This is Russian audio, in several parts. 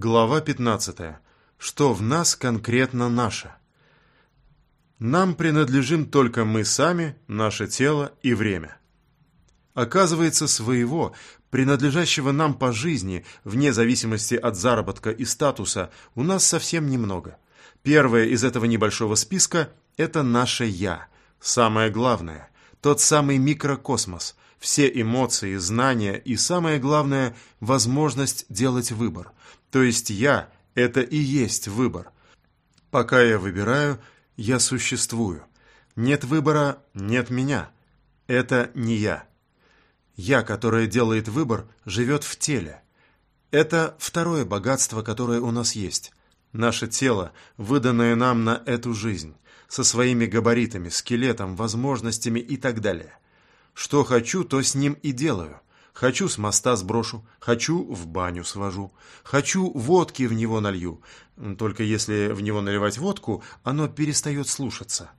Глава 15. Что в нас конкретно наше? Нам принадлежим только мы сами, наше тело и время. Оказывается, своего, принадлежащего нам по жизни, вне зависимости от заработка и статуса, у нас совсем немного. Первое из этого небольшого списка – это наше «я», самое главное, тот самый микрокосмос, все эмоции, знания и, самое главное, возможность делать выбор. То есть я – это и есть выбор. Пока я выбираю, я существую. Нет выбора – нет меня. Это не я. Я, которое делает выбор, живет в теле. Это второе богатство, которое у нас есть. Наше тело, выданное нам на эту жизнь, со своими габаритами, скелетом, возможностями и так далее. Что хочу, то с ним и делаю. Хочу с моста сброшу, хочу в баню свожу, хочу водки в него налью. Только если в него наливать водку, оно перестает слушаться.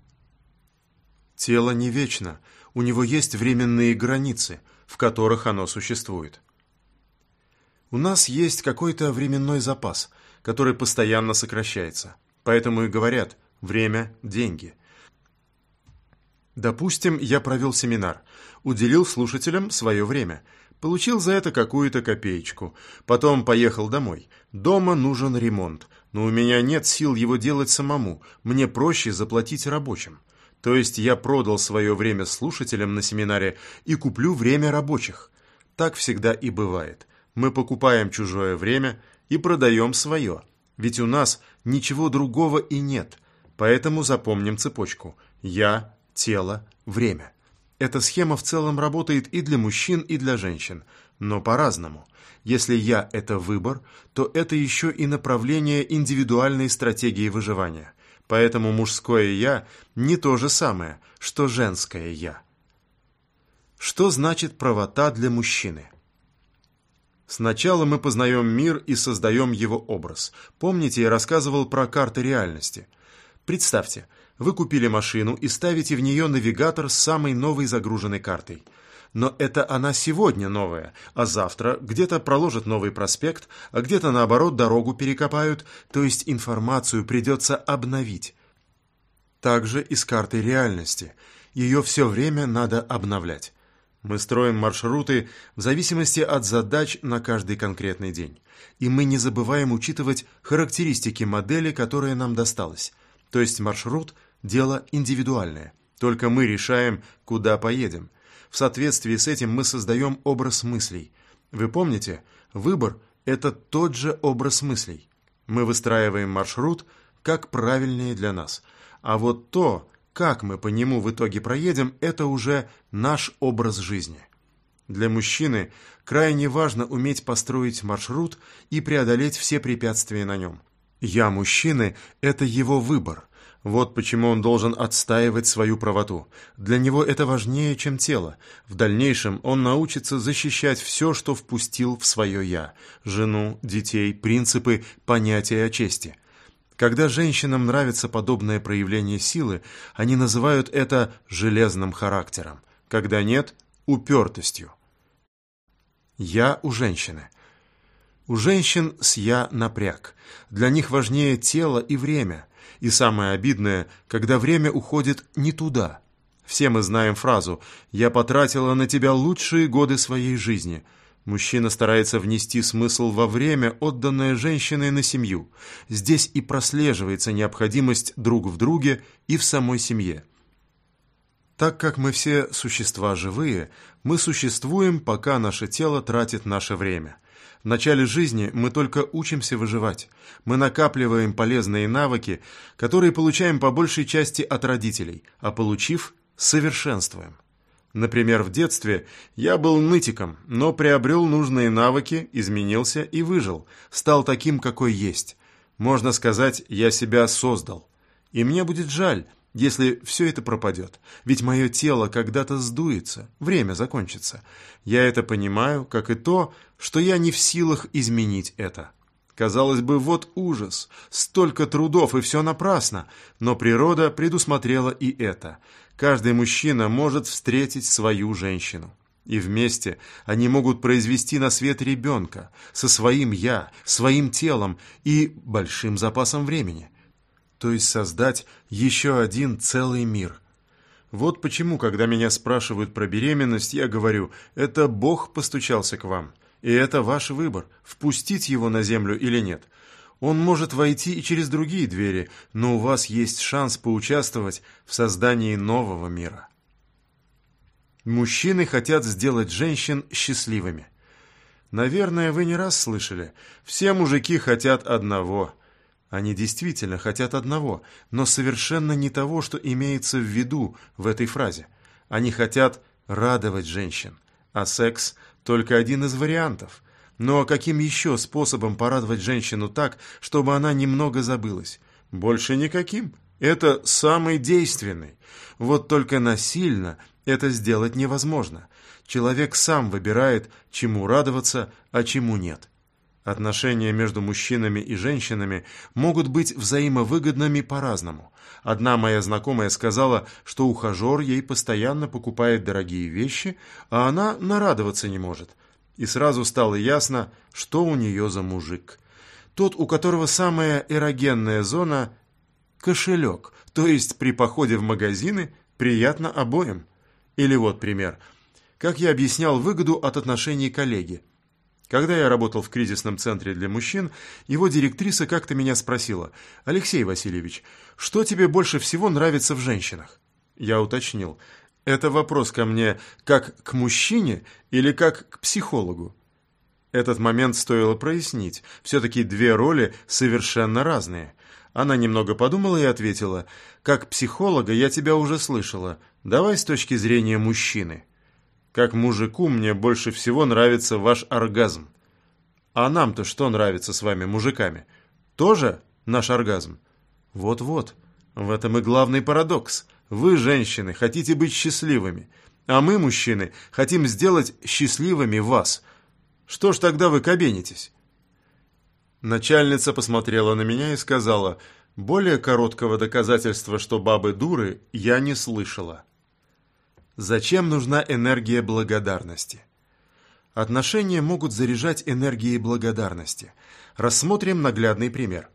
Тело не вечно, у него есть временные границы, в которых оно существует. У нас есть какой-то временной запас, который постоянно сокращается. Поэтому и говорят «время – деньги». Допустим, я провел семинар, уделил слушателям свое время – Получил за это какую-то копеечку. Потом поехал домой. Дома нужен ремонт, но у меня нет сил его делать самому. Мне проще заплатить рабочим. То есть я продал свое время слушателям на семинаре и куплю время рабочих. Так всегда и бывает. Мы покупаем чужое время и продаем свое. Ведь у нас ничего другого и нет. Поэтому запомним цепочку. Я, тело, время. Эта схема в целом работает и для мужчин, и для женщин, но по-разному. Если «я» — это выбор, то это еще и направление индивидуальной стратегии выживания. Поэтому мужское «я» не то же самое, что женское «я». Что значит правота для мужчины? Сначала мы познаем мир и создаем его образ. Помните, я рассказывал про карты реальности? Представьте – вы купили машину и ставите в нее навигатор с самой новой загруженной картой. Но это она сегодня новая, а завтра где-то проложат новый проспект, а где-то наоборот дорогу перекопают, то есть информацию придется обновить. Также и с картой реальности. Ее все время надо обновлять. Мы строим маршруты в зависимости от задач на каждый конкретный день. И мы не забываем учитывать характеристики модели, которая нам досталась. То есть маршрут – Дело индивидуальное. Только мы решаем, куда поедем. В соответствии с этим мы создаем образ мыслей. Вы помните, выбор – это тот же образ мыслей. Мы выстраиваем маршрут, как правильнее для нас. А вот то, как мы по нему в итоге проедем, это уже наш образ жизни. Для мужчины крайне важно уметь построить маршрут и преодолеть все препятствия на нем. «Я мужчины» – это его выбор. Вот почему он должен отстаивать свою правоту. Для него это важнее, чем тело. В дальнейшем он научится защищать все, что впустил в свое «я» – жену, детей, принципы, понятия о чести. Когда женщинам нравится подобное проявление силы, они называют это «железным характером», когда нет – упертостью. «Я» у женщины – у женщин с «я» напряг. Для них важнее тело и время. И самое обидное, когда время уходит не туда. Все мы знаем фразу «Я потратила на тебя лучшие годы своей жизни». Мужчина старается внести смысл во время, отданное женщиной на семью. Здесь и прослеживается необходимость друг в друге и в самой семье. Так как мы все существа живые, мы существуем, пока наше тело тратит наше время – в начале жизни мы только учимся выживать. Мы накапливаем полезные навыки, которые получаем по большей части от родителей, а получив, совершенствуем. Например, в детстве я был нытиком, но приобрел нужные навыки, изменился и выжил, стал таким, какой есть. Можно сказать, я себя создал. И мне будет жаль, если все это пропадет, ведь мое тело когда-то сдуется, время закончится. Я это понимаю, как и то, что я не в силах изменить это. Казалось бы, вот ужас, столько трудов и все напрасно, но природа предусмотрела и это. Каждый мужчина может встретить свою женщину. И вместе они могут произвести на свет ребенка со своим «я», своим телом и большим запасом времени. То есть создать еще один целый мир. Вот почему, когда меня спрашивают про беременность, я говорю, это Бог постучался к вам. И это ваш выбор, впустить его на землю или нет. Он может войти и через другие двери, но у вас есть шанс поучаствовать в создании нового мира. Мужчины хотят сделать женщин счастливыми. Наверное, вы не раз слышали. Все мужики хотят одного. Они действительно хотят одного, но совершенно не того, что имеется в виду в этой фразе. Они хотят радовать женщин, а секс – только один из вариантов. Но каким еще способом порадовать женщину так, чтобы она немного забылась? Больше никаким. Это самый действенный. Вот только насильно это сделать невозможно. Человек сам выбирает, чему радоваться, а чему нет. Отношения между мужчинами и женщинами могут быть взаимовыгодными по-разному. Одна моя знакомая сказала, что ухажер ей постоянно покупает дорогие вещи, а она нарадоваться не может. И сразу стало ясно, что у нее за мужик. Тот, у которого самая эрогенная зона – кошелек, то есть при походе в магазины приятно обоим. Или вот пример. Как я объяснял выгоду от отношений коллеги. Когда я работал в кризисном центре для мужчин, его директриса как-то меня спросила, «Алексей Васильевич, что тебе больше всего нравится в женщинах?» Я уточнил, «Это вопрос ко мне как к мужчине или как к психологу?» Этот момент стоило прояснить. Все-таки две роли совершенно разные. Она немного подумала и ответила, «Как психолога я тебя уже слышала. Давай с точки зрения мужчины». Как мужику мне больше всего нравится ваш оргазм. А нам-то что нравится с вами, мужиками? Тоже наш оргазм? Вот-вот, в этом и главный парадокс. Вы, женщины, хотите быть счастливыми, а мы, мужчины, хотим сделать счастливыми вас. Что ж тогда вы кабенитесь? Начальница посмотрела на меня и сказала, более короткого доказательства, что бабы дуры, я не слышала. Зачем нужна энергия благодарности? Отношения могут заряжать энергией благодарности. Рассмотрим наглядный пример.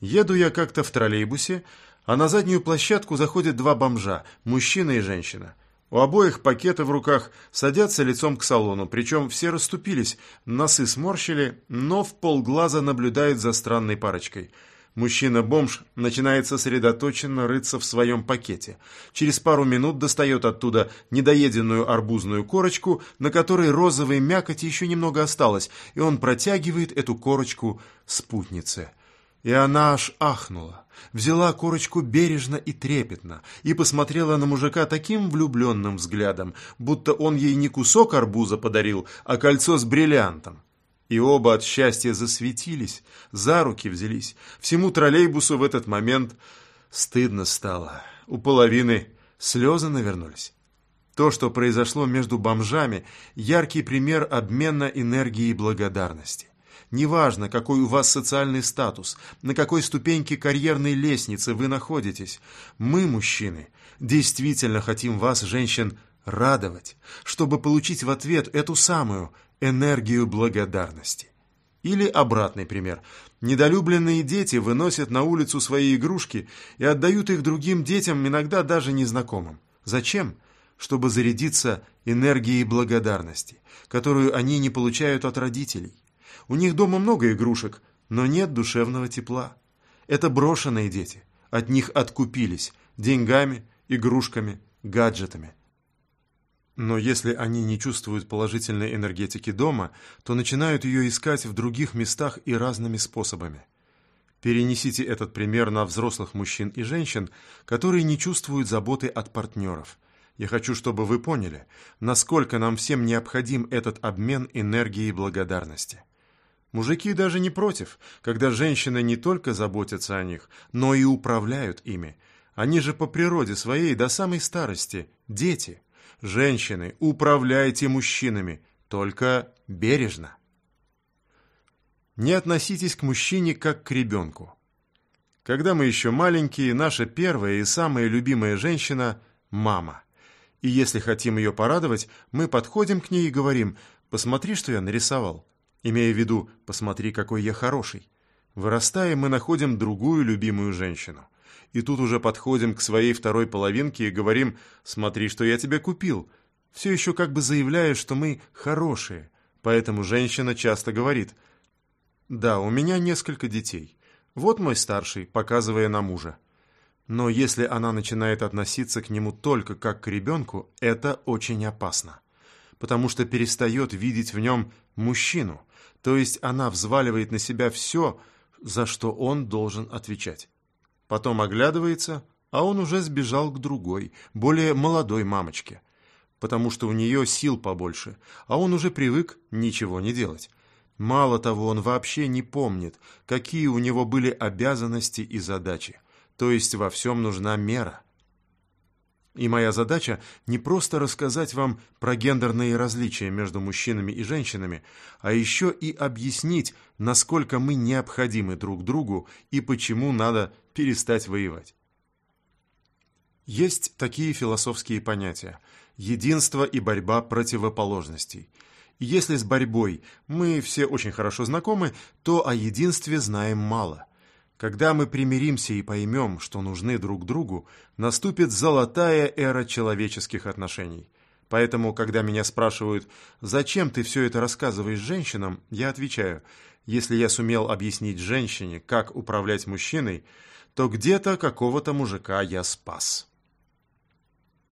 Еду я как-то в троллейбусе, а на заднюю площадку заходят два бомжа, мужчина и женщина. У обоих пакеты в руках, садятся лицом к салону, причем все расступились, носы сморщили, но в полглаза наблюдают за странной парочкой – Мужчина-бомж начинает сосредоточенно рыться в своем пакете. Через пару минут достает оттуда недоеденную арбузную корочку, на которой розовой мякоти еще немного осталось, и он протягивает эту корочку спутнице. И она аж ахнула, взяла корочку бережно и трепетно и посмотрела на мужика таким влюбленным взглядом, будто он ей не кусок арбуза подарил, а кольцо с бриллиантом. И оба от счастья засветились, за руки взялись. Всему троллейбусу в этот момент стыдно стало. У половины слезы навернулись. То, что произошло между бомжами, яркий пример обмена энергией благодарности. Неважно, какой у вас социальный статус, на какой ступеньке карьерной лестницы вы находитесь, мы, мужчины, действительно хотим вас, женщин, радовать, чтобы получить в ответ эту самую энергию благодарности. Или обратный пример. Недолюбленные дети выносят на улицу свои игрушки и отдают их другим детям, иногда даже незнакомым. Зачем? Чтобы зарядиться энергией благодарности, которую они не получают от родителей. У них дома много игрушек, но нет душевного тепла. Это брошенные дети. От них откупились деньгами, игрушками, гаджетами. Но если они не чувствуют положительной энергетики дома, то начинают ее искать в других местах и разными способами. Перенесите этот пример на взрослых мужчин и женщин, которые не чувствуют заботы от партнеров. Я хочу, чтобы вы поняли, насколько нам всем необходим этот обмен энергией благодарности. Мужики даже не против, когда женщины не только заботятся о них, но и управляют ими. Они же по природе своей до самой старости – дети – Женщины, управляйте мужчинами, только бережно. Не относитесь к мужчине как к ребенку. Когда мы еще маленькие, наша первая и самая любимая женщина – мама. И если хотим ее порадовать, мы подходим к ней и говорим «посмотри, что я нарисовал», имея в виду «посмотри, какой я хороший». Вырастая, мы находим другую любимую женщину. И тут уже подходим к своей второй половинке и говорим «смотри, что я тебе купил», все еще как бы заявляя, что мы хорошие. Поэтому женщина часто говорит «да, у меня несколько детей». Вот мой старший, показывая на мужа. Но если она начинает относиться к нему только как к ребенку, это очень опасно. Потому что перестает видеть в нем мужчину, то есть она взваливает на себя все, за что он должен отвечать. Потом оглядывается, а он уже сбежал к другой, более молодой мамочке, потому что у нее сил побольше, а он уже привык ничего не делать. Мало того, он вообще не помнит, какие у него были обязанности и задачи, то есть во всем нужна мера. И моя задача не просто рассказать вам про гендерные различия между мужчинами и женщинами, а еще и объяснить, насколько мы необходимы друг другу и почему надо перестать воевать. Есть такие философские понятия – единство и борьба противоположностей. Если с борьбой мы все очень хорошо знакомы, то о единстве знаем мало – когда мы примиримся и поймем, что нужны друг другу, наступит золотая эра человеческих отношений. Поэтому, когда меня спрашивают, зачем ты все это рассказываешь женщинам, я отвечаю, если я сумел объяснить женщине, как управлять мужчиной, то где-то какого-то мужика я спас».